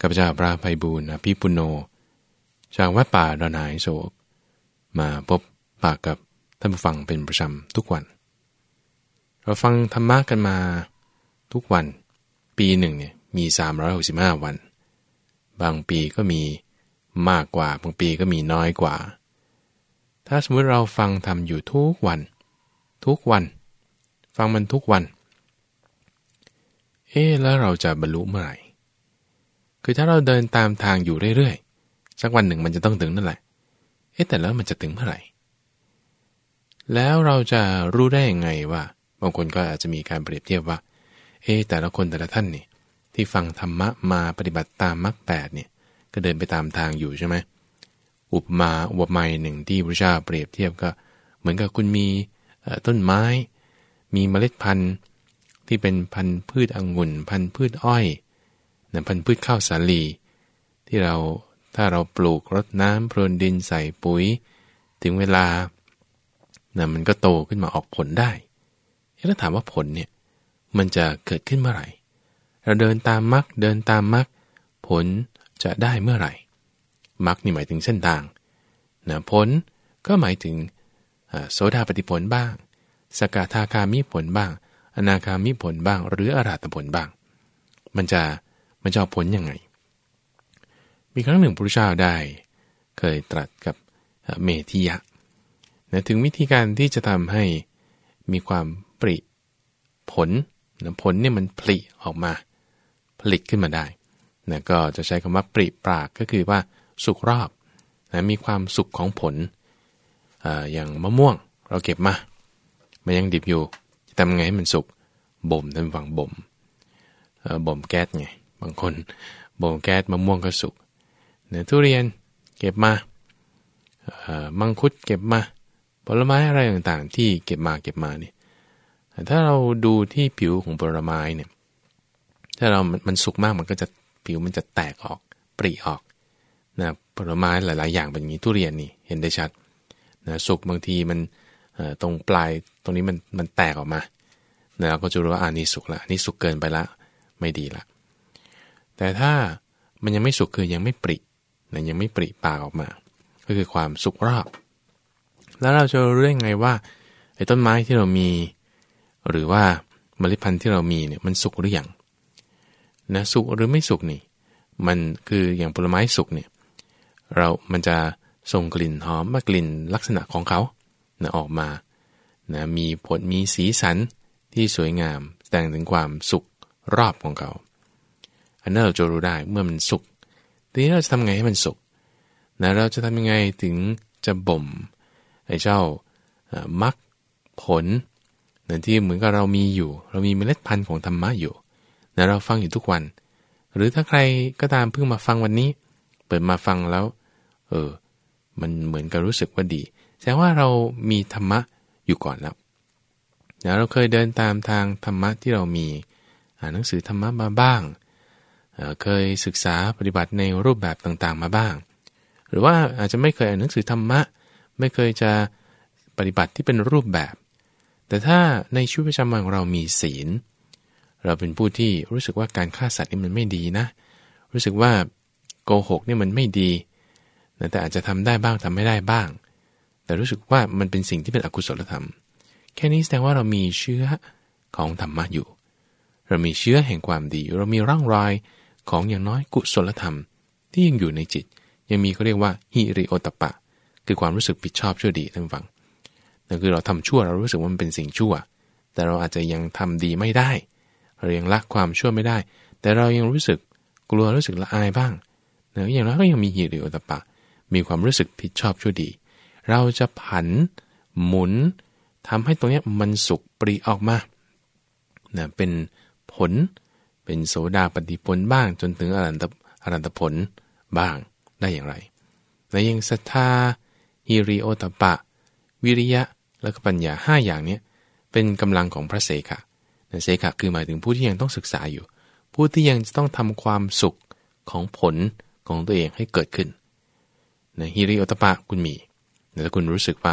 ข้าพเจ้าพระภัยบูรณ์อภิปุโน จากวัดป่าดอนหายโศก มาพบปากกับท่านผู้ฟังเป็นประจำทุกวัน เราฟังธรรมะกันมาทุกวัน ปีหนึ่งเนี่ยมี 365 วัน บางปีก็มีมากกว่า บางปีก็มีน้อยกว่า ถ้าสมมติเราฟังทำอยู่ทุกวัน ทุกวัน ฟังมันทุกวัน เอ๊แล้วเราจะบรรลุเมื่อไหร่ คือถ้าเราเดินตามทางอยู่เรื่อยๆสักวันหนึ่งมันจะต้องถึงนั่นแหละ เอ๊ะแต่แล้วมันจะถึงเมื่อไหร่ แล้วเราจะรู้ได้ยังไงว่า บางคนก็อาจจะมีการเปรียบเทียบว่า เอ๊ะแต่ละคนแต่ละท่านนี่ที่ฟังธรรมะมาปฏิบัติตามมรรคแปดเนี่ยก็เดินไปตามทางอยู่ใช่ไหมอุปมาอุปไมยหนึ่งที่พระเจ้าเปรียบเทียบก็ เหมือนกับคุณมีต้นไม้ มีเมล็ดพันธุ์ที่เป็นพันธุ์พืชองุ่น พันธุ์พืชอ้อย นะพันธุ์พืชข้าวสาลี ที่เราถ้าเราปลูกรดน้ำพรวนดินใส่ปุ๋ย ถึงเวลานะมันก็โตขึ้นมาออกผลได้แล้วถามว่าผลเนี่ยมันจะเกิดขึ้นเมื่อไหร่ เราเดินตามมรรคเดินตามมรรคผลจะได้เมื่อไหร่มรรคนี่หมายถึงเส้นทางนะผลก็หมายถึงโสดาปฏิผลบ้าง สกทาคามิผลบ้าง อนาคามิผลบ้าง หรืออรหัตผลบ้าง มันจะ มันจะผลยังไง มีครั้งหนึ่งพระเจ้าได้ เคยตรัสกับเมธิยะนะถึงวิธีการที่จะทำให้มีความปริผลนะผลเนี่ยมันผลิออกมาผลิตขึ้นมาได้นะก็จะใช้คำว่าปริปรากก็คือว่าสุกรอบนะมีความสุกของผลออย่างมะม่วงเราเก็บมา มันยังดิบอยู่จะทำไงให้มันสุกบ่มท่านฝังบ่มบ่มแก๊สไง บางคนบ่มแก๊สมะม่วงก็สุกเนื้อทุเรียนเก็บมามังคุดเก็บมา ผลไม้อะไรต่างๆ ที่เก็บมาเก็บมาเนี่ยถ้าเราดูที่ผิวของผลไม้เนี่ยถ้าเรามันสุกมากมันก็จะผิวมันจะแตกออกปริออกนะผลไม้หลาย ๆ อย่างเป็นอย่างนี้ทุเรียนนี่เห็นได้ชัดนะสุกบางทีมันตรงปลายตรงนี้มันมันแตกออกมานะเราก็จะรู้ว่าอ่านี่สุกละนี่สุกเกินไปละไม่ดีละ แต่ถ้ามันยังไม่สุกคือยังไม่ปรินะยังไม่ปริปากออกมา ก็คือความสุกรอบ แล้วเราจะรู้ได้ไงว่าไอ้ต้นไม้ที่เรามี หรือว่าเมล็ดพันธุ์ที่เรามีเนี่ยมันสุกหรือยังนะสุกหรือไม่สุกนี่ มันคืออย่างผลไม้สุกเนี่ยเรา มันจะส่งกลิ่นหอมมากลิ่นลักษณะของเขานะออกมานะมีผลมีสีสันที่สวยงามแสดงถึงความสุกรอบของเขา อันนั้นเราจะรู้ได้เมื่อมันสุกทีนี้เราจะทำไงให้มันสุกนะเราจะทำยังไงถึงจะบ่มไอ้เจ้ามักผลนะที่เหมือนกับเรามีอยู่ เรามีเมล็ดพันธุ์ของธรรมะอยู่นะเราฟังอยู่ทุกวัน หรือถ้าใครก็ตามเพิ่งมาฟังวันนี้ เปิดมาฟังแล้ว เออ มันเหมือนกับรู้สึกว่าดี แสดงว่าเรามีธรรมะอยู่ก่อนแล้วนะเราเคยเดินตามทางธรรมะที่เรามี อ่านหนังสือธรรมะมาบ้าง เคยศึกษาปฏิบัติในรูปแบบต่างๆมาบ้าง หรือว่าอาจจะไม่เคยอ่านหนังสือธรรมะ ไม่เคยจะปฏิบัติที่เป็นรูปแบบ แต่ถ้าในชีวิตประจำวันของเรามีศีล เราเป็นผู้ที่รู้สึกว่าการฆ่าสัตว์นี่มันไม่ดีนะ รู้สึกว่าโกหกนี่มันไม่ดี แต่อาจจะทำได้บ้างทำไม่ได้บ้าง แต่รู้สึกว่ามันเป็นสิ่งที่เป็นอกุศลธรรม แค่นี้แสดงว่าเรามีเชื้อของธรรมะอยู่ เรามีเชื้อแห่งความดี เรามีร่องรอย ของอย่างน้อยกุศลธรรม ที่ยังอยู่ในจิต ยังมีเขาเรียกว่าฮิริโอตปะ คือความรู้สึกผิดชอบชั่วดีท่านฟังนั่นคือเราทำชั่วเรารู้สึกว่ามันเป็นสิ่งชั่ว แต่เราอาจจะยังทำดีไม่ได้เรายังละความชั่วไม่ได้ แต่เรายังรู้สึกกลัวรู้สึกละอายบ้างเนืออย่างน้อยก็ยังมีฮิริโอตปะ มีความรู้สึกผิดชอบชั่วดี เราจะผัน หมุนทำให้ตรงนี้มันสุกปรีออกมานะเป็นผล เป็นโสดาปฏิผลบ้างจนถึงอรันตอรันตผลบ้างได้อย่างไร และยังศรัทธาฮิริโอตปะ วิริยะ และก็ปัญญาห้าอย่างนี้เป็นกำลังของพระเสขะเสขะคือหมายถึงผู้ที่ยังต้องศึกษาอยู่ ผู้ที่ยังจะต้องทำความสุขของผลของตัวเองให้เกิดขึ้นนะฮิริโอตปะคุณมีแต่คุณรู้สึกว่า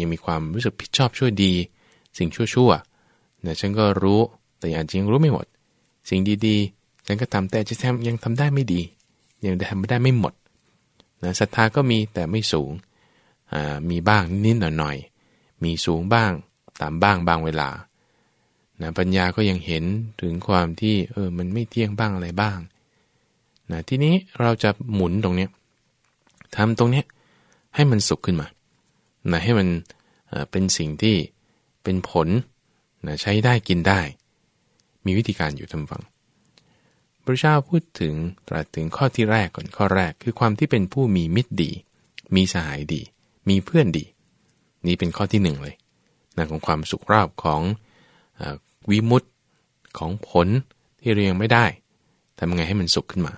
ยังมีความรู้สึกผิดชอบช่วยดี สิ่งชั่วๆนะฉันก็รู้แต่อาจจะยังรู้ไม่หมด สิ่งดีๆฉันก็ทำแต่จะทำยังทำได้ไม่ดี ยังทำไม่ได้ไม่หมดนะศรัทธาก็มีแต่ไม่สูงมีบ้างนิดหน่อยๆมีสูงบ้างตามบ้างบางเวลานะปัญญาก็ยังเห็นถึงความที่เออมันไม่เที่ยงบ้างอะไรบ้างนะทีนี้เราจะหมุนตรงเนี้ยทำตรงเนี้ยให้มันสุขขึ้นมานะให้มันเป็นสิ่งที่เป็นผลนะใช้ได้กินได้ มีวิธีการอยู่ทำฟัง พระเจ้าพูดถึงตรัสถึงข้อที่แรกก่อนข้อแรกคือความที่เป็นผู้มีมิตรดี มีสหายดี มีเพื่อนดี นี่เป็นข้อที่หนึ่งเลยนะของความสุขราบของอวิมุตของผลที่เรียงไม่ได้ทำไงให้มันสุขขึ้นมา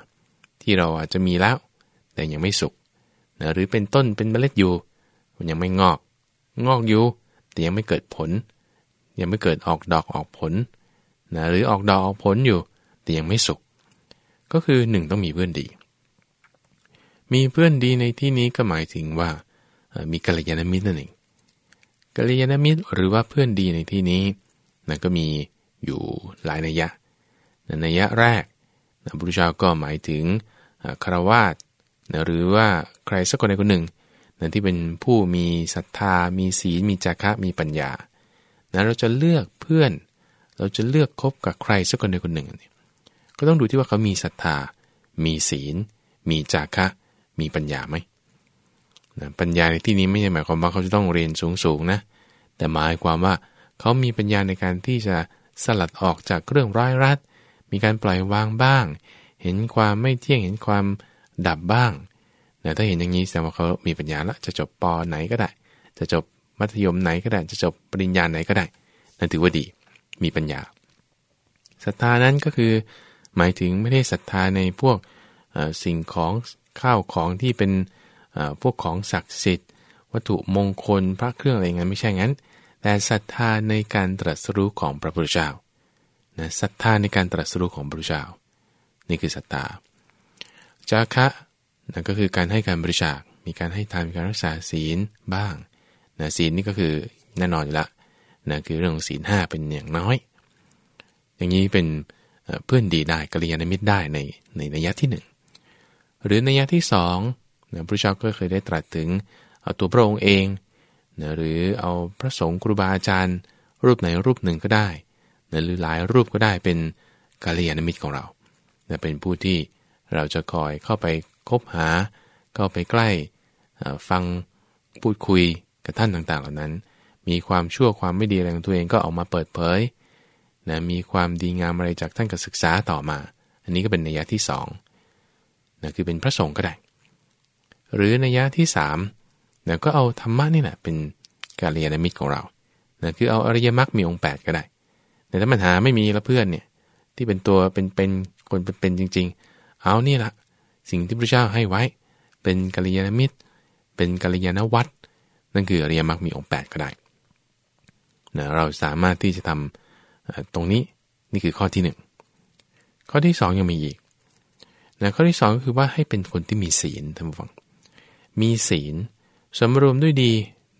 ที่เราอาจจะมีแล้ว แต่ยังไม่สุกนะหรือเป็นต้นเป็นเมล็ดอยู่ มันยังไม่งอก งอกอยู่ แต่ยังไม่เกิดผล ยังไม่เกิดออกดอกออกผล นะหรือออกดอกออกผลอยู่ แต่ยังไม่สุก ก็คือหนึ่งต้องมีเพื่อนดี มีเพื่อนดีในที่นี้ก็หมายถึงว่า มีกัลยาณมิตรนั่นเองกัลยาณมิตรหรือว่าเพื่อนดีในที่นี้นะก็มีอยู่หลายนัยยะนัยยะแรกนะพระพุทธเจ้าก็หมายถึงคารวาสนะหรือว่าใครสักคนใดคนหนึ่งนะที่เป็นผู้มีศรัทธา มีศีล มีจาระมีปัญญานะเราจะเลือกเพื่อน เราจะเลือกคบกับใครสักคนใดคนหนึ่ง ก็ต้องดูที่ว่าเขามีศรัทธา มีศีล มีจาระมีปัญญาไหมนะปัญญาในที่นี้ไม่ใช่หมายความว่าเขาจะต้องเรียนสูงๆนะ แต่หมายความว่าเขามีปัญญาในการที่จะสลัดออกจากเรื่องร้ายรัด มีการปล่อยวางบ้าง เห็นความไม่เที่ยง เห็นความดับบ้างแต่ถ้าเห็นอย่างนี้แสดงว่าเขามีปัญญาละ จะจบปไหนก็ได้ จะจบมัธยมไหนก็ได้ จะจบปริญญาไหนก็ได้ นั่นถือว่าดี มีปัญญาศรัทธานั้นก็คือหมายถึงไม่ได้ศรัทธาในพวกสิ่งของข้าวของที่เป็นพวกของศักดิ์สิทธิ์ วัตถุมงคลพระเครื่องอะไรเงี้ยไม่ใช่งั้น แต่ศรัทธาในการตรัสรู้ของพระพุทธเจ้านะศรัทธาในการตรัสรู้ของพระพุทธเจ้า นี่คือศรัทธาจาคะนั่นก็คือการให้การบริจาค มีการให้ทานมีการรักษาศีลบ้างนะศีลนี่ก็คือแน่นอนอยู่ละ นะคือเรื่องศีลห้าเป็นอย่างน้อย อย่างนี้เป็นเพื่อนดีได้กัลยาณมิตรได้ในในนัยยะที่หนึ่งหรือนัยยะที่สองนะพระเจ้าก็เคยได้ตรัสถึงเอาตัวพระองค์เองนะหรือเอาพระสงฆ์ครูบาอาจารย์ รูปไหนรูปหนึ่งก็ได้นะหรือหลายรูปก็ได้เป็นกาลยานมิตรของเรานะเป็นผู้ที่เราจะคอยเข้าไปคบหา เข้าไปใกล้ฟังพูดคุยกับท่านต่างๆ เหล่านั้น มีความชั่วความไม่ดีอะไรของตัวเองก็ออกมาเปิดเผยนะมีความดีงามอะไรจากท่านก็ศึกษาต่อมา อันนี้ก็เป็นนัยยะที่สองนะคือเป็นพระสงฆ์ก็ได้ หรือนัยยะที่สามนะก็เอาธรรมะนี่แหละเป็นกาเรียนมิตรของเรานะคือเอาอริยมรรคมีองค์ 8 ก็ได้ แต่ถ้ามันหาไม่มีล้วเพื่อนเนี่ยที่เป็นตัวเป็นเป็นคนเป็นปนจริง ๆ เอานี่แหละสิ่งที่พระเจ้าให้ไว้ เป็นกัลยาณมิตร เป็นกัลยาณวัตรนั่นคืออริยมรรคมีองค์ 8 ก็ได้ นะเราสามารถที่จะทำตรงนี้นี่คือข้อที่ 1 ข้อที่ 2 ยังมีอีกนะข้อที่ 2 ก็คือว่าให้เป็นคนที่มีศีลท่านผู้ฟัง มีศีลสำรวมด้วยดี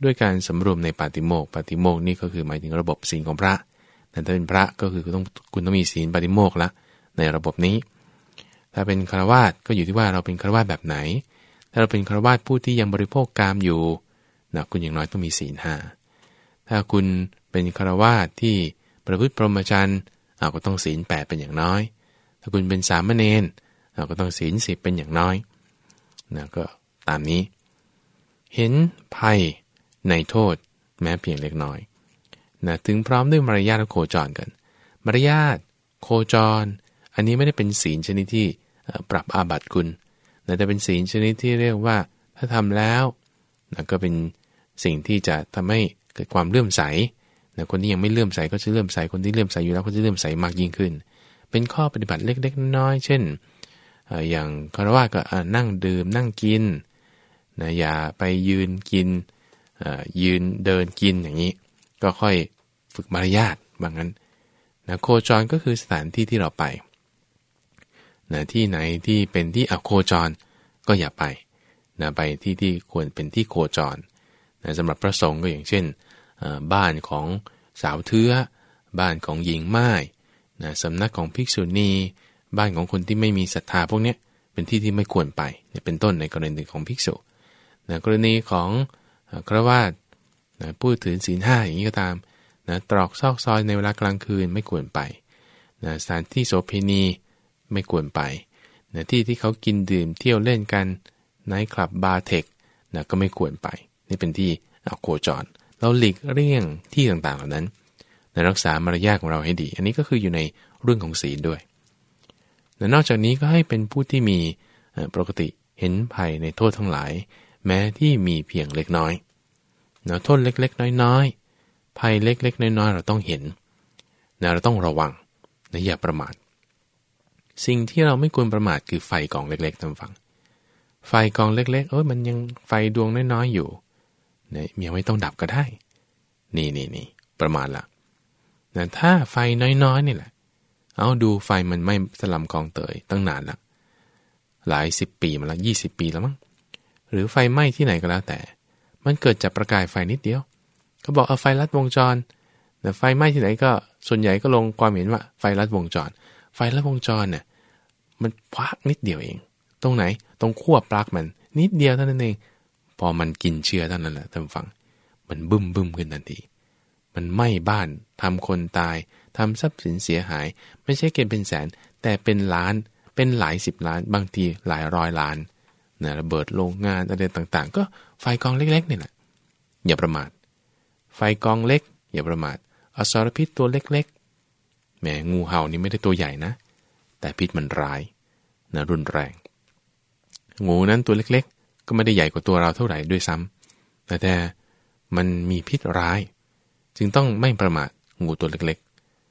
ด้วยการสำรวมในปาติโมกปาติโมกนี่ก็คือหมายถึงระบบศีลของพระแต่ถ้าเป็นพระก็คือต้องคุณต้องมีศีลปาติโมกละในระบบนี้ ถ้าเป็นคารวาสก็อยู่ที่ว่าเราเป็นคารวาสแบบไหน ถ้าเราเป็นคารวาสผู้ที่ยังบริโภคกามอยู่นะคุณอย่างน้อยต้องมีศีลห้าถ้าคุณ เป็นคารวาสที่ประพฤติพรหมจรรย์เราก็ต้องศีลแปดเป็นอย่างน้อย ถ้าคุณเป็นสามเณรเราก็ต้องศีลสิบเป็นอย่างน้อยนะก็ตามนี้ เห็นภัยในโทษแม้เพียงเล็กน้อยนะถึงพร้อมด้วยมารยาทโคจรกัน มารยาทโคจร อันนี้ไม่ได้เป็นศีลชนิดที่ปรับอาบัติคุณนะแต่เป็นศีลชนิดที่เรียกว่า ถ้าทำแล้วนะก็เป็นสิ่งที่จะทำให้เกิดความเลื่อมใส นะคนที่ยังไม่เลื่อมใสก็จะเลื่อมใสคนที่เลื่อมใสอยู่แล้วก็จะเลื่อมใสมากยิ่งขึ้น เป็นข้อปฏิบัติเล็กๆน้อยๆเช่นอย่างคารวะก็นั่งดื่มนั่งกินนะอย่าไปยืนกินยืนเดินกินอย่างนี้ ก็ค่อยฝึกมารยาทบางนั้นนะโคจรก็คือสถานที่ที่เราไปนะที่ไหนที่เป็นที่อโคจรก็อย่าไปนะไปที่ที่ควรเป็นที่โคจรนะสำหรับพระสงฆ์ก็อย่างเช่น บ้านของสาวเทือบ้านของหญิงไม้นะสำนักของภิกษุณี บ้านของคนที่ไม่มีศรัทธาพวกนี้เป็นที่ที่ไม่ควรไปเนี่ยเป็นต้นในกรณีของภิกษุนะกรณีของครวาสนะผู้ถือศีลห้าอย่างนี้ก็ตามนะตรอกซอกซอยในเวลากลางคืนไม่ควรไปนะสถานที่โสเภณีไม่ควรไปนะที่ที่เขากินดื่มเที่ยวเล่นกันไนท์คลับบาร์เทคนะก็ไม่ควรไป นี่เป็นที่อโคจร เราหลีกเลี่ยงที่ต่างๆเหล่านั้นนะรักษามารยาทของเราให้ดี อันนี้ก็คืออยู่ในเรื่องของศีลด้วยนะนอกจากนี้ก็ให้เป็นผู้ที่มีปกติเห็นภัยในโทษทั้งหลาย แม้ที่มีเพียงเล็กน้อยนะโทษเล็กๆ น้อยๆ ภัยเล็กๆ น้อยๆ เราต้องเห็นนะเราต้องระวังนะอย่าประมาท สิ่งที่เราไม่ควรประมาทคือไฟกองเล็กๆทำฟัง ไฟกองเล็กๆ เอ้ยมันยังไฟดวงน้อยๆ อยู่ นะยังไม่ต้องดับก็ได้ นี่นี่นี่ประมาทละนะถ้าไฟน้อยๆนี่แหละ เอาดูไฟมันไม่สลัมกองเตยตั้งนานละหลายสิบปีมาแล้วยี่สิบปีแล้วมั้งหรือไฟไหม้ที่ไหนก็แล้วแต่ มันเกิดจากประกายไฟนิดเดียวเขาบอกเอาไฟลัดวงจรแต่ไฟไหม้ที่ไหนก็ส่วนใหญ่ก็ลงความเห็นว่าไฟลัดวงจร ไฟลัดวงจรเนี่ยมันพักนิดเดียวเอง ตรงไหนตรงขั้วปลั๊กมันนิดเดียวเท่านั้นเอง พอมันกินเชื้อเท่านั้นแหละท่านฟัง มันบึ้มบึ้มขึ้นทันที มันไหม้บ้านทำคนตายทำทรัพย์สินเสียหาย ไม่ใช่เกินเป็นแสน แต่เป็นล้านเป็นหลายสิบล้าน บางทีหลายร้อยล้านนะระเบิดโรงงานอะไรต่างๆ ก็ไฟกองเล็กๆนี่แหละอย่าประมาท ไฟกองเล็ก อย่าประมาทอสรพิษตัวเล็กๆแหมงูเห่านี่ไม่ได้ตัวใหญ่นะ แต่พิษมันร้ายนะรุนแรง งูนั้นตัวเล็กๆ ก็ไม่ได้ใหญ่กว่าตัวเราเท่าไหร่ด้วยซ้ำแต่แต่มันมีพิษร้าย จึงต้องไม่ประมาทงูตัวเล็ก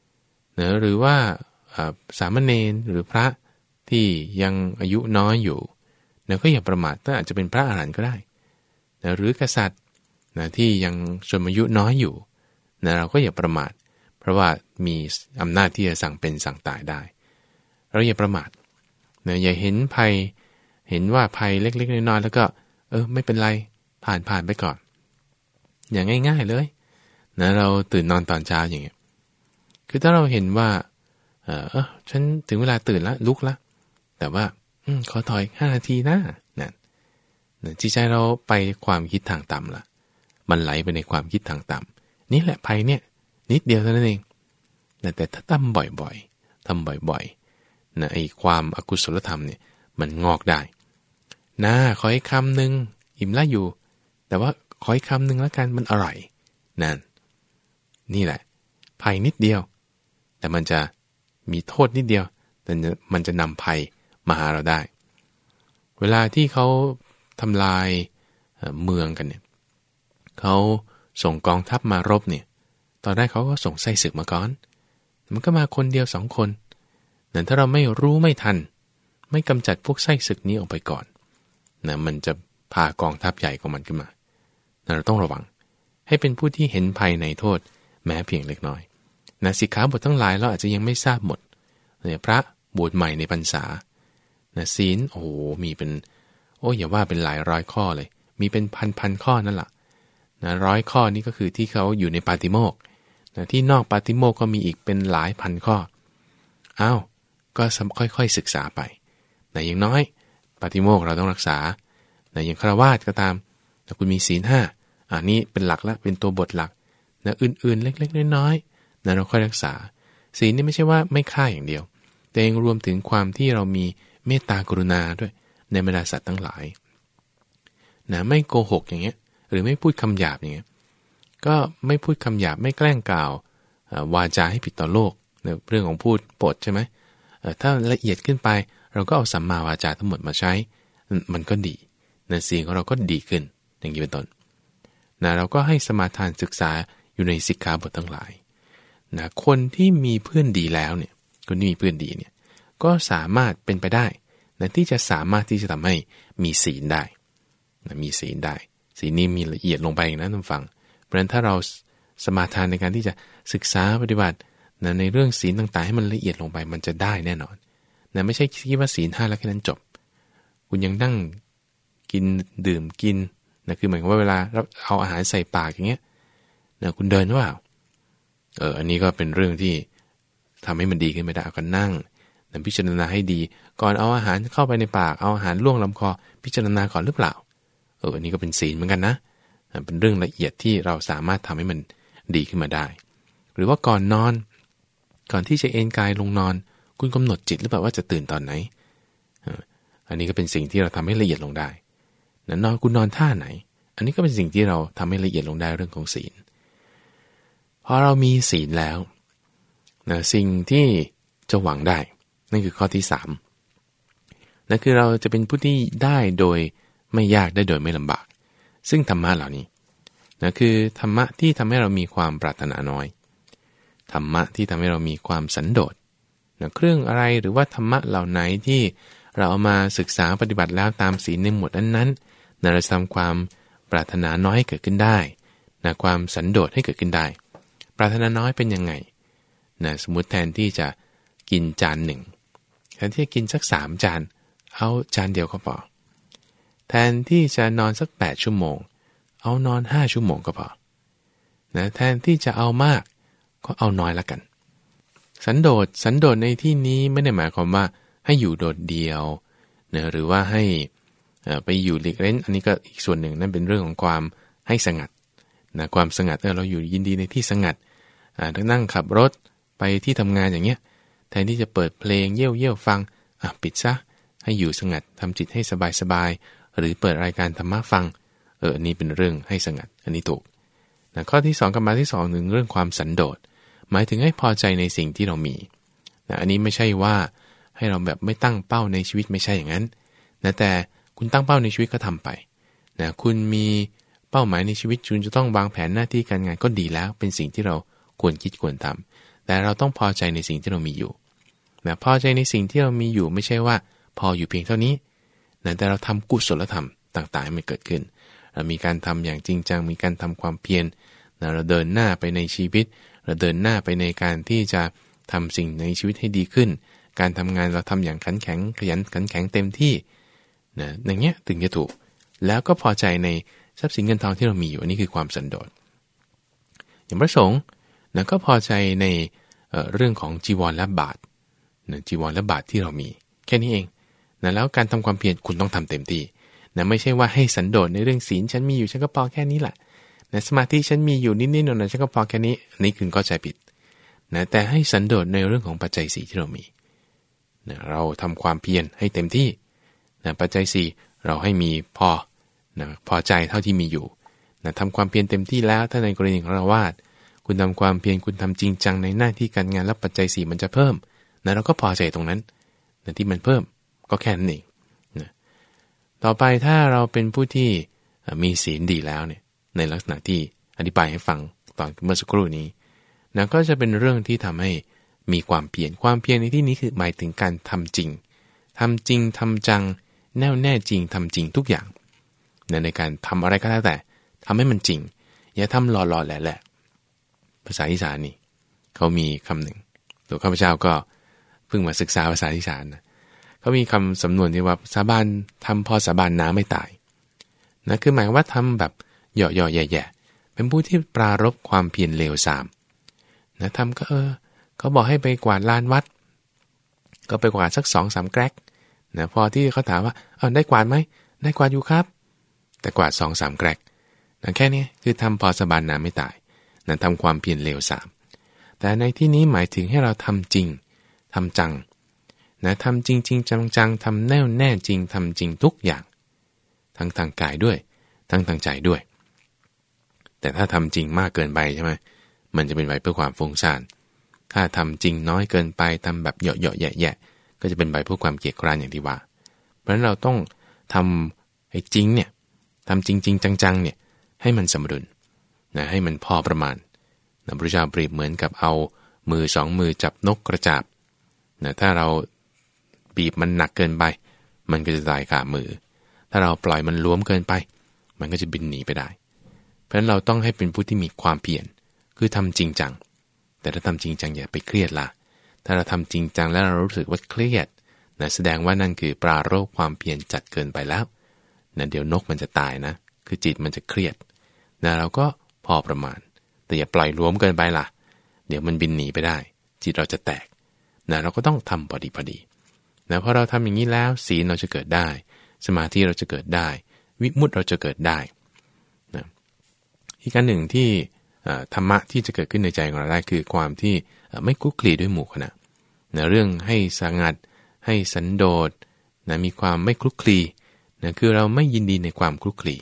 ๆนะหรือว่าสามเณรหรือพระที่ยังอายุน้อยอยู่นะก็อย่าประมาทถ้าอาจจะเป็นพระอาหารหันต์ก็ได้นะหรือกษัตริย์นะที่ยังชนอายุน้อยอยู่นะเราก็อย่าประมาท เพราะว่ามีอำนาจที่จะสั่งเป็นสั่งตายได้ เราอย่าประมาทนะอย่าเห็นภัย เห็นว่าภัยเล็ก ๆน้อยๆแล้วก็ เออ ไม่เป็นไร ผ่านผ่านไปก่อน อย่างง่าย ๆเลยนะเราตื่นนอนตอนเช้าอย่างเงี้ยคือถ้าเราเห็นว่าเออฉันถึงเวลาตื่นล้วลุกล้วแต่ว่าอขอถอยห้านาทีนะนั่นจิตใจเราไปความคิดทางต่ำละมันไหลไปในความคิดทางต่ำนี่แหละภัยเนี่ย นิดเดียวเท่านั้นเองแต่ถ้าทำบ่อยๆทำบ่อยๆนะไอ้ความอากุศลธรรมเนี่ย มันงอกได้ นะขอให้คำหนึ่งอิ่มละอยู่ แต่ว่าขอให้คำหนึ่งแล้วกันมันอร่อย นั่น นี่แหละภัยนิดเดียว แต่มันจะมีโทษนิดเดียว แต่มันจะนำภัยมาหาเราได้ เวลาที่เขาทำลายเมืองกันเนี่ยเขาส่งกองทัพมารบเนี่ย ตอนแรกเขาก็ส่งไส้ศึกมาก่อน มันก็มาคนเดียวสองคนแต่ถ้าเราไม่รู้ไม่ทัน ไม่กำจัดพวกไส้ศึกนี้ออกไปก่อน นะมันจะพากองทัพใหญ่ของมันขึ้นมาเราต้องระวัง ให้เป็นผู้ที่เห็นภัยในโทษแม้เพียงเล็กน้อยนะสิกขาบททั้งหลายเราอาจจะยังไม่ทราบหมดเนี่ยพระบวชใหม่ในพรรษานะศีลโอ้โหมีเป็น โอ้อย่าว่าเป็นหลายร้อยข้อเลย มีเป็นพันพันข้อนั่นแหละนะร้อยข้อนี้ก็คือที่เขาอยู่ในปาติโมกนะที่นอกปาติโมกก็มีอีกเป็นหลายพันข้ออ้าวก็ค่อยๆศึกษาไปนะอย่างน้อย ปาติโมกเราต้องรักษานะอย่างคราวาสก็ตามแต่คุณมีศีลห้าอันนี้เป็นหลักแล้วเป็นตัวบทหลักนะอื่นๆ เล็กๆ น้อยๆนะเราค่อยรักษา ศีลนี่ไม่ใช่ว่าไม่ฆ่าอย่างเดียว แต่ยังรวมถึงความที่เรามีเมตตากรุณาด้วยในบรรดาสัตว์ทั้งหลายนะไม่โกหกอย่างเงี้ย หรือไม่พูดคำหยาบอย่างเงี้ยก็ไม่พูดคำหยาบไม่แกล้งกล่าววาจาให้ผิดต่อโลกเรื่องของพูดปดใช่ไหมถ้าละเอียดขึ้นไป เราก็เอาสัมมาวาจาทั้งหมดมาใช้ มันก็ดีนะสีของเราก็ดีขึ้น อย่างนี้เป็นต้นนะเราก็ให้สมาทานศึกษาอยู่ในสิกขาบททั้งหลายนะคนที่มีเพื่อนดีแล้วเนี่ยคนที่มีเพื่อนดีเนี่ยก็สามารถเป็นไปได้นะที่จะสามารถที่จะทำให้มีศีลได้นะมีศีลได้ ศีลนี้มีละเอียดลงไปนะท่านฟัง เพราะฉะนั้นถ้าเราสมาทานในการที่จะศึกษาปฏิบัตินะในเรื่องศีลต่างๆ ให้มันละเอียดลงไปมันจะได้แน่นอน นะไม่ใช่คิดว่าศีลห้าแล้วแค่นั้นจบ คุณยังนั่งกินดื่มกินนะคือเหมายความว่าเวลารับเอาอาหารใส่ปากอย่างเงี้ยนะคุณเดินหรือเปล่าเอออันนี้ก็เป็นเรื่องที่ทำให้มันดีขึ้นไม่ได้ก็นั่งพิจารณาให้ดี ก่อนเอาอาหารเข้าไปในปากเอาอาหารล่วงลำคอ พิจารณาก่อนหรือเปล่า เอออันนี้ก็เป็นศีลเหมือนกันนะเป็นเรื่องละเอียดที่เราสามารถทำให้มันดีขึ้นมาได้ หรือว่าก่อนนอน ก่อนที่จะเอนกายลงนอน คุณกำหนดจิตหรือเปล่าว่าจะตื่นตอนไหน อันนี้ก็เป็นสิ่งที่เราทำให้ละเอียดลงได้นอนคุณนอนท่าไหน อันนี้ก็เป็นสิ่งที่เราทำให้ละเอียดลงได้เรื่องของศีล พอเรามีศีลแล้วนะสิ่งที่จะหวังได้ นั่นคือข้อที่สามนั่นคือเราจะเป็นผู้ที่ได้โดยไม่ยากได้โดยไม่ลำบาก ซึ่งธรรมะเหล่านี้นะคือธรรมะที่ทำให้เรามีความปรารถนาน้อย ธรรมะที่ทำให้เรามีความสันโดษ นะเครื่องอะไรหรือว่าธรรมะเหล่าไหนที่เราเอามาศึกษาปฏิบัติแล้วตามศีลในหมวดนั้นๆนะเราทำความปรารถนาน้อยให้เกิดขึ้นได้นะความสันโดษให้เกิดขึ้นได้ ปรารถนาน้อยเป็นยังไงนะสมมติแทนที่จะกินจานหนึ่งแทนที่จะกินสักสามจาน เอาจานเดียวก็พอ แทนที่จะนอนสัก 8 ชั่วโมง เอานอน 5 ชั่วโมงก็พอนะแทนที่จะเอามากก็เอาน้อยละกัน สันโดษสันโดษในที่นี้ไม่ได้หมายความว่าให้อยู่โดดเดียวนะหรือว่าให้ไปอยู่หลีกเล่นอันนี้ก็อีกส่วนหนึ่งนั่นเป็นเรื่องของความให้สงัดนะความสงัดเออเราอยู่ยินดีในที่สงัดถ้านั่งขับรถไปที่ทำงานอย่างเงี้ยแทนที่จะเปิดเพลงเยี่ยวเยี่ยวฟังอะปิดซะให้อยู่สงัดทำจิตให้สบายสบายหรือเปิดรายการธรรมะฟังเอออันนี้เป็นเรื่องให้สงัดอันนี้ถูกนะข้อที่ 2กับมาที่2หนึ่งเรื่องความสันโดษ หมายถึงให้พอใจในสิ่งที่เรามีนะอันนี้ไม่ใช่ว่าให้เราแบบไม่ตั้งเป้าในชีวิตไม่ใช่อย่างนั้นนะแต่คุณตั้งเป้าในชีวิตก็ทำไปนะคุณมีเป้าหมายในชีวิตคุณจะต้องวางแผนหน้าที่การงานก็ดีแล้ว เป็นสิ่งที่เราควรคิดควรทำแต่เราต้องพอใจในสิ่งที่เรามีอยู่นะพอใจในสิ่งที่เรามีอยู่ไม่ใช่ว่า พออยู่เพียงเท่านี้นะแต่เราทำกุศลธรรมต่างๆให้มันเกิดขึ้น เรามีการทำอย่างจริงจัง มีการทำความเพียรนะเราเดินหน้าไปในชีวิต เราเดินหน้าไปในการที่จะทำสิ่งในชีวิตให้ดีขึ้น การทำงานเราทำอย่างขันแข็งขยันขันแข็งเต็มที่นะอย่างเงี้ยถึงจะถูก แล้วก็พอใจในทรัพย์สินเงินทองที่เรามีอยู่อันนี้คือความสันโดษ อย่างพระสงฆ์นะก็พอใจในเรื่องของจีวรและบาทนะจีวรและบาทที่เรามี แค่นี้เองนะแล้วการทำความเพียรคุณต้องทำเต็มที่นะไม่ใช่ว่าให้สันโดษในเรื่องศีลฉันมีอยู่ฉันก็พอแค่นี้แหละ นะสมาธิฉันมีอยู่นิดๆหน่อยๆฉันก็พอแค่นี้นี่คุณก็ใจผิดนะแต่ให้สันโดษในเรื่องของปัจจัยสีที่เรามีนะเราทำความเพียรให้เต็มที่นะปัจจัยสีเราให้มีพอนะพอใจเท่าที่มีอยู่นะทำความเพียรเต็มที่แล้วถ้าในกรณีของเราวาดคุณทำความเพียรคุณทำจริงจังในหน้าที่การงานแล้วปัจจัยสี่มันจะเพิ่มนะเราก็พอใจตรงนั้นนะที่มันเพิ่มก็แค่นั้นเองนะต่อไปถ้าเราเป็นผู้ที่มีศีลดีแล้วเนี่ย ในลักษณะที่อธิบายให้ฟังตอนเมื่อสักครู่นี้นะก็จะเป็นเรื่องที่ทำให้มีความเพียรความเพียรในที่นี้คือหมายถึงการทำจริงทำจริงทำจัง แน่วแน่จริงทำจริงทุกอย่างนะในการทำอะไรก็แล้วแต่ทำให้มันจริง อย่าทำหล่อๆแหละภาษาอีสานนี่เขามีคำหนึ่งตัวข้าพเจ้าก็เพิ่งมาศึกษาภาษาอีสานนะเขามีคำสำนวนที่ว่าสาบานทำพอสาบานน้าไม่ตายนะคือหมายว่าทำแบบ เหยาะๆแย่ๆเป็นผู้ที่ปรารบความเพียรเลวสามนะทำก็เออเขาบอกให้ไปกวาดลานวัด ก็ไปกวาดสักสองสามแกรกนะพอที่เขาถามว่าเออได้กวาดไหมได้กวาดอยู่ครับ แต่กวาดสองสามแกรกนะแค่นี้คือทำพอสบานนาไม่ตายนะทำความเพียรเลวสามแต่ในที่นี้หมายถึงให้เราทำจริงทำจังนะทำจริงจริงจังจังทำแน่วแน่จริงทำจริงทุกอย่าง ทั้งทางกายด้วย ทั้งทางใจด้วย แต่ถ้าทำจริงมากเกินไปใช่ไหมมันจะเป็นไปเพื่อความฟุ้งซ่าน ถ้าทำจริงน้อยเกินไปทำแบบเหยาะๆแย่ๆก็จะเป็นไปเพื่อความเกียดคร้านอย่างที่ว่า เพราะฉะนั้นเราต้องทำให้จริงเนี่ยทำจริงจริงจังๆเนี่ยให้มันสมดุลนะให้มันพอประมาณนะพระเจ้าเปรียบเหมือนกับเอามือสองมือจับนกกระจาบนะถ้าเราบีบมันหนักเกินไป มันก็จะตายขามือ ถ้าเราปล่อยมันล้วมเกินไป มันก็จะบินหนีไปได้ เพราะฉะนั้นเราต้องให้เป็นผู้ที่มีความเพียรคือทำจริงจัง แต่ถ้าทำจริงจังอย่าไปเครียดละถ้าเราทำจริงจังแล้วเรารู้สึกว่าเครียดนะแสดงว่านั่นคือปราโรคความเพียรจัดเกินไปแล้วนะเดี๋ยวนกมันจะตายนะ คือจิตมันจะเครียดนะเราก็พอประมาณ แต่อย่าปล่อยรวมเกินไปล่ะ เดี๋ยวมันบินหนีไปได้ จิตเราจะแตกนะเราก็ต้องทำพอดีพอดีนะพอเราทำอย่างนี้แล้วศีลเราจะเกิดได้ สมาธิเราจะเกิดได้ วิมุตติเราจะเกิดได้ อีกการหนึ่งที่ธรรมะที่จะเกิดขึ้นในใจของเราได้คือความที่ไม่กุ๊กคลีด้วยหมู่คณะนะเรื่องให้สงัด ให้สันโดษนะมีความไม่คลุกคลีนะคือเราไม่ยินดีในความคลุกคลี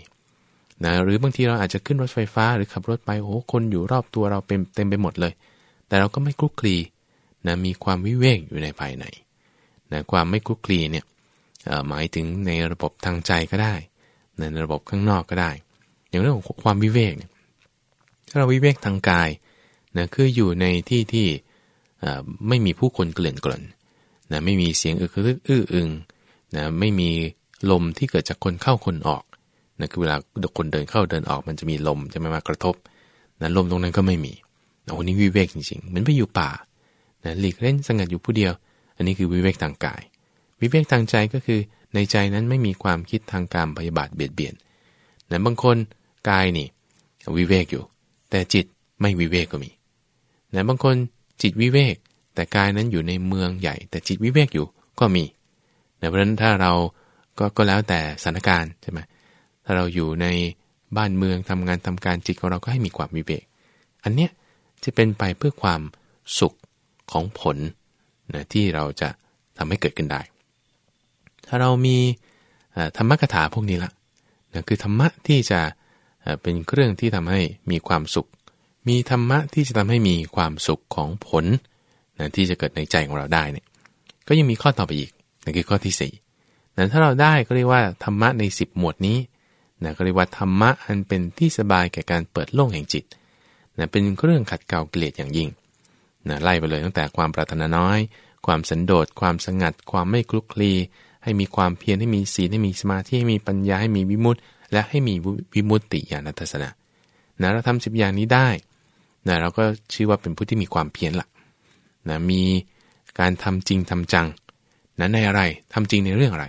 นะหรือบางทีเราอาจจะขึ้นรถไฟฟ้าหรือขับรถไปโอ้คนอยู่รอบตัวเราเป็นเต็มไปหมดเลย แต่เราก็ไม่คลุกคลีนะมีความวิเวกอยู่ในภายในนะความไม่คลุกคลีเนี่ยหมายถึงในระบบทางใจก็ได้ ในระบบข้างนอกก็ได้ อย่างเรื่องของความวิเวกถ้าเราวิเวกทางกายนะคืออยู่ในที่ที่ไม่มีผู้คนเกลื่อนกล่นนะไม่มีเสียงอึกอึกอื้ออึงนะไม่มีลมที่เกิดจากคนเข้าคนออกนะคือเวลาคนเดินเข้าเดินออกมันจะมีลมจะไม่มากระทบนะลมตรงนั้นก็ไม่มีโอ้นี่วิเวกจริงๆเหมือนไปอยู่ป่านะหลีกเล่นสงัดอยู่ผู้เดียว อันนี้คือวิเวกทางกาย วิเวกทางใจก็คือ ในใจนั้นไม่มีความคิดทางการพยาบาทเบียดเบียนนะบางคนกายนี่ วิเวกอยู่ แต่จิตไม่วิเวกก็มีนะบางคนจิตวิเวก แต่กายนั้นอยู่ในเมืองใหญ่ แต่จิตวิเวกอยู่ก็มีนะเพราะฉะนั้นถ้าเราก็ก็แล้วแต่สถานการณ์ใช่ไหมถ้าเราอยู่ในบ้านเมืองทำงานทำการจิตของเราก็ให้มีความวิเวก อันเนี้ยจะเป็นไปเพื่อความสุขของผลนะที่เราจะทำให้เกิดขึ้นได้ ถ้าเรามีธรรมกถาพวกนี้ละนะคือธรรมะที่จะ เป็นเครื่องที่ทำให้มีความสุข มีธรรมะที่จะทำให้มีความสุขของผลนะที่จะเกิดในใจของเราได้เนี่ยก็ยังมีข้อต่อไปอีกนั่นคือข้อที่4นะถ้าเราได้ก็เรียกว่าธรรมะใน 10 หมวดนี้นะก็เรียกว่าธรรมะอันเป็นที่สบายแก่การเปิดโล่งแห่งจิตนะเป็นเครื่องขัดเกลาเกลียดอย่างยิ่งนะไล่ไปเลยตั้งแต่ความปรารถนาน้อย ความสันโดษ ความสงัด ความไม่คลุกคลี ให้มีความเพียรให้มีศีลให้มีสมาธิให้มีปัญญาให้มีวิมุตติ และให้มีวิมุตติญาณทัศนะนะเราทำสิบอย่างนี้ได้นะเราก็ชื่อว่าเป็นผู้ที่มีความเพียรละนะมีการทำจริงทำจังนะในอะไรทำจริงในเรื่องอะไร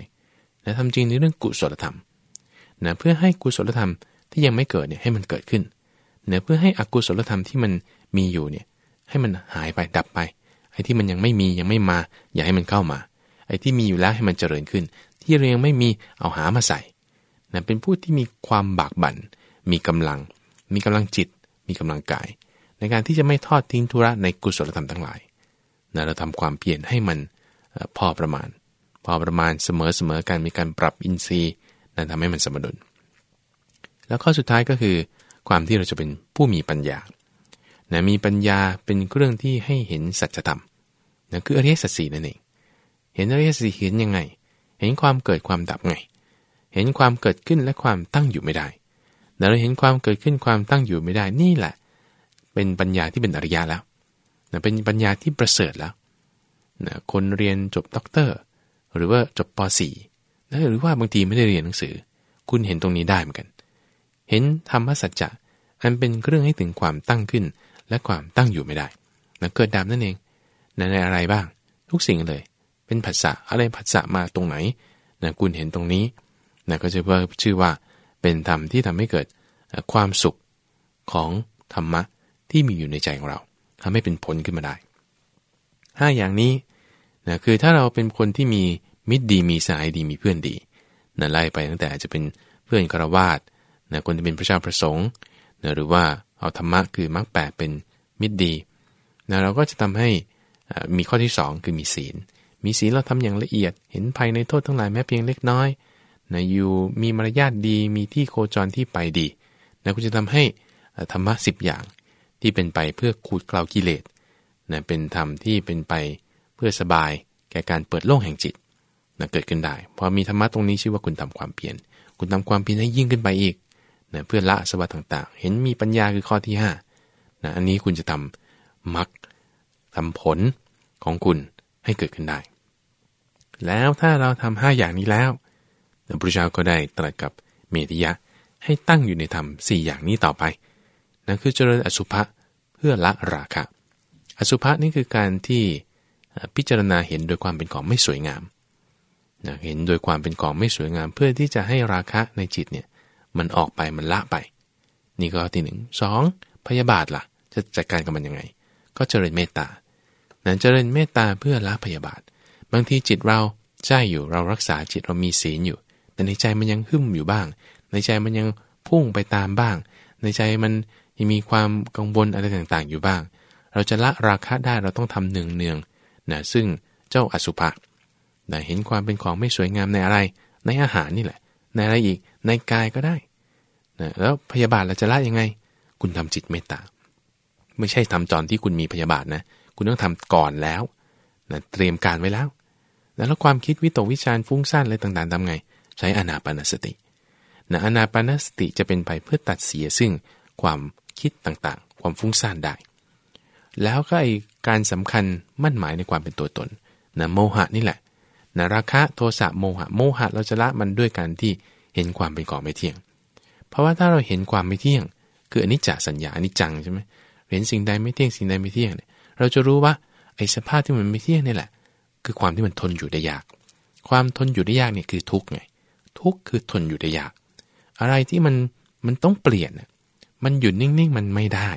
นะทำจริงในเรื่องกุศลธรรมนะเพื่อให้กุศลธรรมที่ยังไม่เกิดเนี่ยให้มันเกิดขึ้นนะเพื่อให้อกุศลธรรมที่มันมีอยู่เนี่ยให้มันหายไปดับไป ไอ้ที่มันยังไม่มียังไม่มา อย่าให้มันเข้ามา ไอ้ที่มีอยู่แล้วให้มันเจริญขึ้น ที่เรียงไม่มีเอาหามาใส่ นะเป็นผู้ที่มีความบากบัน่น มีกำลัง มีกำลังจิต มีกำลังกาย ในการที่จะไม่ทอดทิ้งธุระในกุศลธรรมทั้งหลายนะเราทำความเปลี่ยนให้มันพอประมาณ พอประมาณเสมอเสมอกันมีการปรับอินทรีย์นั่นทำให้มันสมดุล แล้วข้อสุดท้ายก็คือ ความที่เราจะเป็นผู้มีปัญญานะมีปัญญาเป็นเครื่องที่ให้เห็นสัจธรรมนะคืออริยสัจสี่นั่นเอง เห็นอริยสัจสี่เห็นยังไง เห็นความเกิดความดับไง เห็นความเกิดขึ้นและความตั้งอยู่ไม่ได้เราเห็นความเกิดขึ้นความตั้งอยู่ไม่ได้นี่แหละ เป็นปัญญาที่เป็นอริยะแล้วนะเป็นปัญญาที่ประเสริฐแล้วนะคนเรียนจบด็อกเตอร์ หรือว่าจบป .4 หรือว่าบางทีไม่ได้เรียนหนังสือ คุณเห็นตรงนี้ได้เหมือนกัน เห็นธรรมสัจจะอันเป็นเครื่องให้ถึงความตั้งขึ้น และความตั้งอยู่ไม่ได้นะเกิดดับนั่นเองในอะไรบ้าง ทุกสิ่งเลย เป็นผัสสะอะไรผัสสะมาตรงไหนนะคุณเห็นตรงนี้ นะก็จะเพื่อชื่อว่าเป็นธรรมที่ทำให้เกิดความสุขของธรรมะที่มีอยู่ในใจของเราทำให้เป็นผลขึ้นมาได้ห้าอย่างนี้นะคือถ้าเราเป็นคนที่มีมิตรดีมีสายดีมีเพื่อนดีนะไล่ไปตั้งแต่จะเป็นเพื่อนคารวาสนะคนที่เป็นพระเจ้าประสงค์นะหรือว่าเอาธรรมะคือมรรคแปดเป็นมิตรดีนะเราก็จะทำให้มีข้อที่ 2 คือมีศีล มีศีลเราทำอย่างละเอียด เห็นภัยในโทษทั้งหลายแม้เพียงเล็กน้อย นะอยู่มีมารยาทดีมีที่โคจรที่ไปดีนะก็จะทำให้ธรรมะสิบอย่างที่เป็นไปเพื่อขูดกล่าวกิเลสนะเป็นธรรมที่เป็นไปเพื่อสบายแก่การเปิดโล่งแห่งจิตนะเกิดขึ้นได้ พอมีธรรมะตรงนี้ชื่อว่าคุณทำความเพียรคุณทำความเพียรให้ยิ่งขึ้นไปอีกนะเพื่อละสวัสดต่างๆ เห็นมีปัญญาคือข้อที่5นะอันนี้คุณจะทำมรรคทำผลของคุณให้เกิดขึ้นได้ แล้วถ้าเราทำห้าอย่างนี้แล้ว พระพุทธเจ้าก็ได้ตรัสกับเมติยะให้ตั้งอยู่ในธรรมสี่อย่างนี้ต่อไปนั่นคือเจริญอสุภะเพื่อละราคะ อสุภะนี่คือการที่พิจารณาเห็นโดยความเป็นของไม่สวยงามเห็นโดยความเป็นของไม่สวยงาม เพื่อที่จะให้ราคะในจิตเนี่ยมันออกไปมันละไป นี่ก็ที่หนึ่งสองพยาบาทละ่ะ จะจัดการกับมันยังไง ก็เจริญเมตตานั้นเจริญเมตตาเพื่อละพยาบาท บางทีจิตเราใช่อยู่เรารักษาจิตเรามีศีลอยู่ แต่ในใจมันยังหึ่มอยู่บ้าง ในใจมันยังพุ่งไปตามบ้าง ในใจมันยังมีความกังวลอะไรต่างๆ อยู่บ้าง เราจะละราคะได้เราต้องทำเนืองเนืองนะซึ่งเจ้าอสุภะนะเห็นความเป็นของไม่สวยงามในอะไร ในอาหารนี่แหละ ในอะไรอีก ในกายก็ได้นะแล้วพยาบาทเราจะละยังไง คุณทำจิตเมตตา ไม่ใช่ทำจอนที่คุณมีพยาบาทนะ คุณต้องทำก่อนแล้วนะเตรียมการไว้แล้ว แล้วความคิดวิตกวิจารฟุ้งซ่านอะไรต่างๆทำไง ใช้อนาปานสตินะอนาปานสติจะเป็นไปเพื่อตัดเสียซึ่งความคิดต่างๆ ความฟุ้งซ่านได้ แล้วก็ไอการสำคัญมั่นหมายในความเป็นตัวตนนะโมหะนี่แหละนะราคะโทสะโมหะโมหะเราจะละมันด้วยการที่เห็นความเป็นของไม่เที่ยง เพราะว่าถ้าเราเห็นความไม่เที่ยง คืออนิจจสัญญาอนิจจังใช่ไหมเห็นสิ่งใดไม่เที่ยงสิ่งใดไม่เที่ยงเนี่ยเราจะรู้ว่าไอ้สภาพที่มันไม่เที่ยงนี่แหละ คือความที่มันทนอยู่ได้ยาก ความทนอยู่ได้ยากเนี่ยคือทุกข์ไง ทุกข์คือทนอยู่ได้ยาก อะไรที่มันมันต้องเปลี่ยน มันหยุดนิ่งๆ มันไม่ได้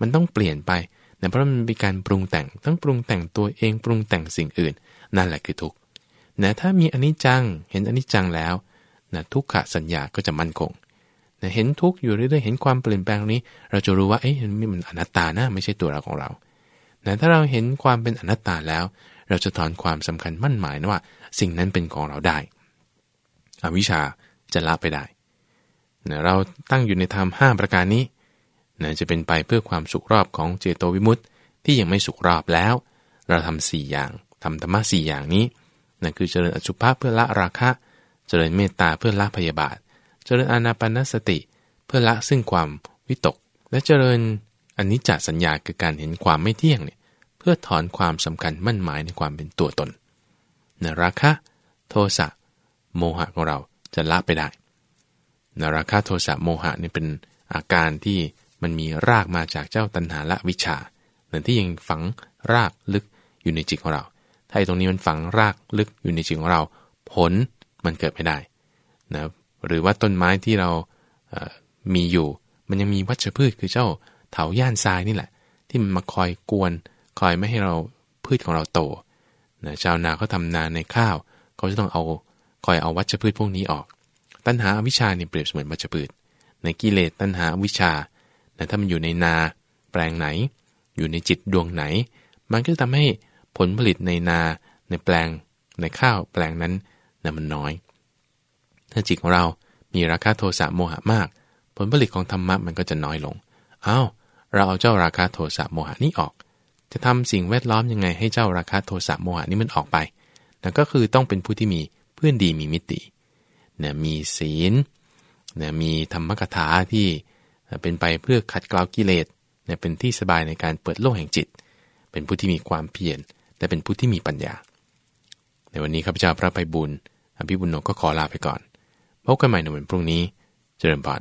มันต้องเปลี่ยนไปนะเพราะมันเป็นการปรุงแต่งทั้งปรุงแต่งตัวเองปรุงแต่งสิ่งอื่น นั่นแหละคือทุกข์นะถ้ามีอนิจจังเห็นอนิจจังแล้วนะทุกขสัญญาก็จะมั่นคงนะเห็นทุกข์อยู่เรื่อยๆเห็นความเปลี่ยนแปลงนี้ เราจะรู้ว่าเอ้ยมันอนัตตานะไม่ใช่ตัวเราของเรานะถ้าเราเห็นความเป็นอนัตตาแล้ว เราจะถอนความสำคัญมั่นหมายนะว่า สิ่งนั้นเป็นของเราได้ อวิชชาจะละไปได้นะเราตั้งอยู่ในธรรมห้าประการนี้นะจะเป็นไปเพื่อความสุขรอบของเจโตวิมุตติที่ยังไม่สุขรอบแล้ว เราทำสี่อย่างทำธรรมะสี่อย่างนี้นั่นคือเจริญอสุภะเพื่อละราคะ เจริญเมตตาเพื่อละพยาบาท เจริญอานาปนสติ เพื่อละซึ่งความวิตก และเจริญอันนี้จัสัญญาคือการเห็นความไม่เที่ยงเนี่ยเพื่อถอนความสำคัญมั่นหมายในความเป็นตัวตนนราคะ โทสะ โมหะของเราจะละไปได้นราคะโทสะโมหะนี่เป็นอาการที่มันมีรากมาจากเจ้าตัณหาละวิชาเหมือนที่ยังฝังรากลึกอยู่ในจิตของเรา ถ้าไอตรงนี้มันฝังรากลึกอยู่ในจิตของเรา ผลมันเกิดไม่ได้นะหรือว่าต้นไม้ที่เรามีอยู่ มันยังมีวัชพืชคือเจ้าเถาย่านทรายนี่แหละ ที่มันมาคอยกวน คอยไม่ให้เราพืชของเราโตนะชาวนาเขาทานาในข้าว เขาจะต้องเอา คอยเอาวัชพืชพวกนี้ออก ตัณหาอวิชาเนี่ยเปรียบเสมือนวัชพืช ในกิเลสตัณหาอวิชาแต่ถ้ามันอยู่ในนาแปลงไหน อยู่ในจิตดวงไหน มันก็จะทำให้ผลผลิตในนาในแปลงในข้าวแปลงนั้นนะมันน้อย ถ้าจิตของเรามีราคาโทสะโมหะมาก ผลผลิตของธรรมะมันก็จะน้อยลงอา้าวเราเอาเจ้าราคาโทสะโมหะนี้ออก จะทำสิ่งแวดล้อมยังไงให้เจ้าราคาโทสะโมหะนี้มันออกไปนั่นก็คือต้องเป็นผู้ที่มี เพื่อนดีมีมิตินะมีศีลนะมีธรรมกถาที่เป็นไปเพื่อขัดเกลากิเลสเป็นที่สบายในการเปิดโลกแห่งจิต เป็นผู้ที่มีความเพียรแต่เป็นผู้ที่มีปัญญา ในวันนี้ข้าพเจ้าพระไปบุญอภิบุญโนก็ขอลาไปก่อน พบกันใหม่ในวันพรุ่งนี้ เจริญพร